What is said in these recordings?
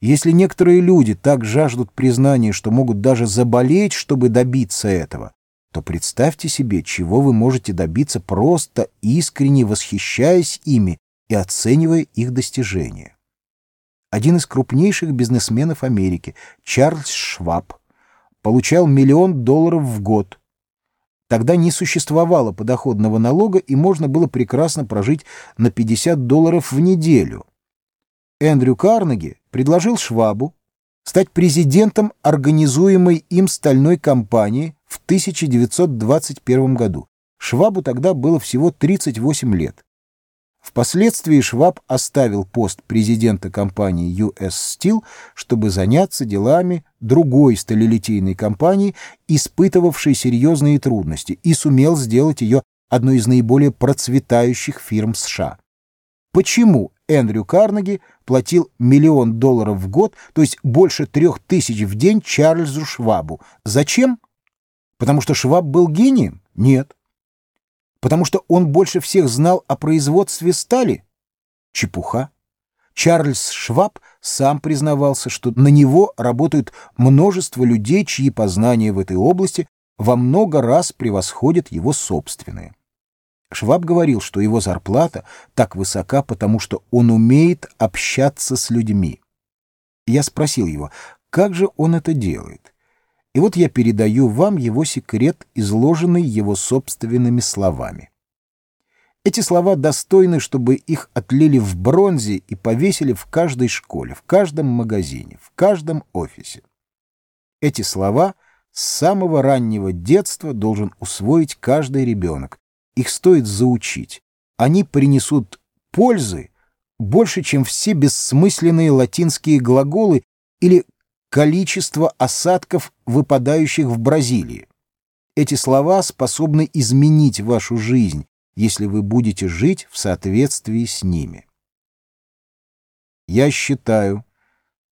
Если некоторые люди так жаждут признания, что могут даже заболеть, чтобы добиться этого, то представьте себе, чего вы можете добиться, просто искренне восхищаясь ими и оценивая их достижения. Один из крупнейших бизнесменов Америки, Чарльз Шваб, получал миллион долларов в год. Тогда не существовало подоходного налога, и можно было прекрасно прожить на 50 долларов в неделю. Эндрю Карнеги предложил Швабу стать президентом организуемой им стальной компании в 1921 году. Швабу тогда было всего 38 лет. Впоследствии Шваб оставил пост президента компании US Steel, чтобы заняться делами другой сталелитейной компании, испытывавшей серьезные трудности, и сумел сделать ее одной из наиболее процветающих фирм США. Почему Эндрю Карнеги платил миллион долларов в год, то есть больше трех тысяч в день Чарльзу Швабу? Зачем? Потому что Шваб был гением? Нет. Потому что он больше всех знал о производстве стали? Чепуха. Чарльз Шваб сам признавался, что на него работают множество людей, чьи познания в этой области во много раз превосходят его собственные. Шваб говорил, что его зарплата так высока, потому что он умеет общаться с людьми. Я спросил его, как же он это делает? И вот я передаю вам его секрет, изложенный его собственными словами. Эти слова достойны, чтобы их отлили в бронзе и повесили в каждой школе, в каждом магазине, в каждом офисе. Эти слова с самого раннего детства должен усвоить каждый ребенок. Их стоит заучить. Они принесут пользы больше, чем все бессмысленные латинские глаголы или количество осадков, выпадающих в Бразилии. Эти слова способны изменить вашу жизнь, если вы будете жить в соответствии с ними. Я считаю,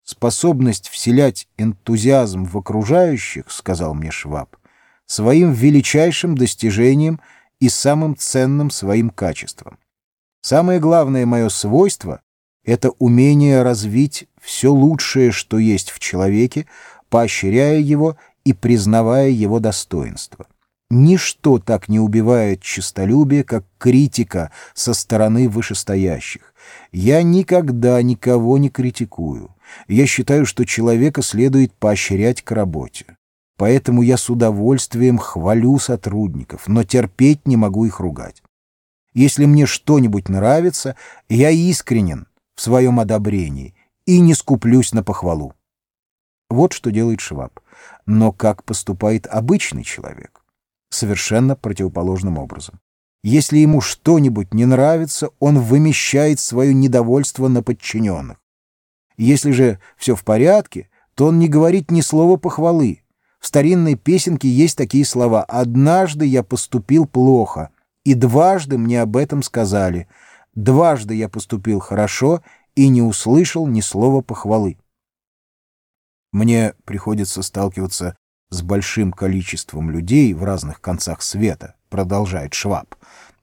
способность вселять энтузиазм в окружающих, сказал мне Шваб, своим величайшим достижением и самым ценным своим качеством. Самое главное мое свойство это умение развить все лучшее, что есть в человеке, поощряя его и признавая его достоинство. Ничто так не убивает честолюбие, как критика со стороны вышестоящих. Я никогда никого не критикую. Я считаю, что человека следует поощрять к работе. Поэтому я с удовольствием хвалю сотрудников, но терпеть не могу их ругать. Если мне что-нибудь нравится, я искренен, в своем одобрении и не скуплюсь на похвалу. Вот что делает Шваб. Но как поступает обычный человек? Совершенно противоположным образом. Если ему что-нибудь не нравится, он вымещает свое недовольство на подчиненных. Если же все в порядке, то он не говорит ни слова похвалы. В старинной песенке есть такие слова «Однажды я поступил плохо, и дважды мне об этом сказали». Дважды я поступил хорошо и не услышал ни слова похвалы. Мне приходится сталкиваться с большим количеством людей в разных концах света, продолжает Шваб.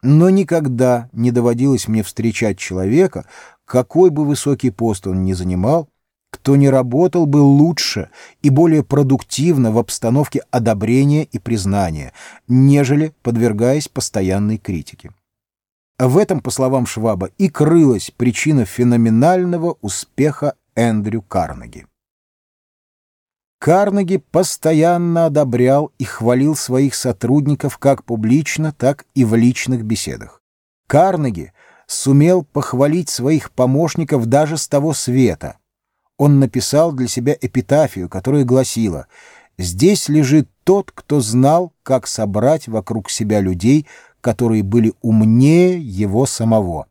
Но никогда не доводилось мне встречать человека, какой бы высокий пост он ни занимал, кто не работал бы лучше и более продуктивно в обстановке одобрения и признания, нежели подвергаясь постоянной критике. В этом, по словам Шваба, и крылась причина феноменального успеха Эндрю Карнеги. Карнеги постоянно одобрял и хвалил своих сотрудников как публично, так и в личных беседах. Карнеги сумел похвалить своих помощников даже с того света. Он написал для себя эпитафию, которая гласила «Здесь лежит тот, кто знал, как собрать вокруг себя людей, которые были умнее его самого.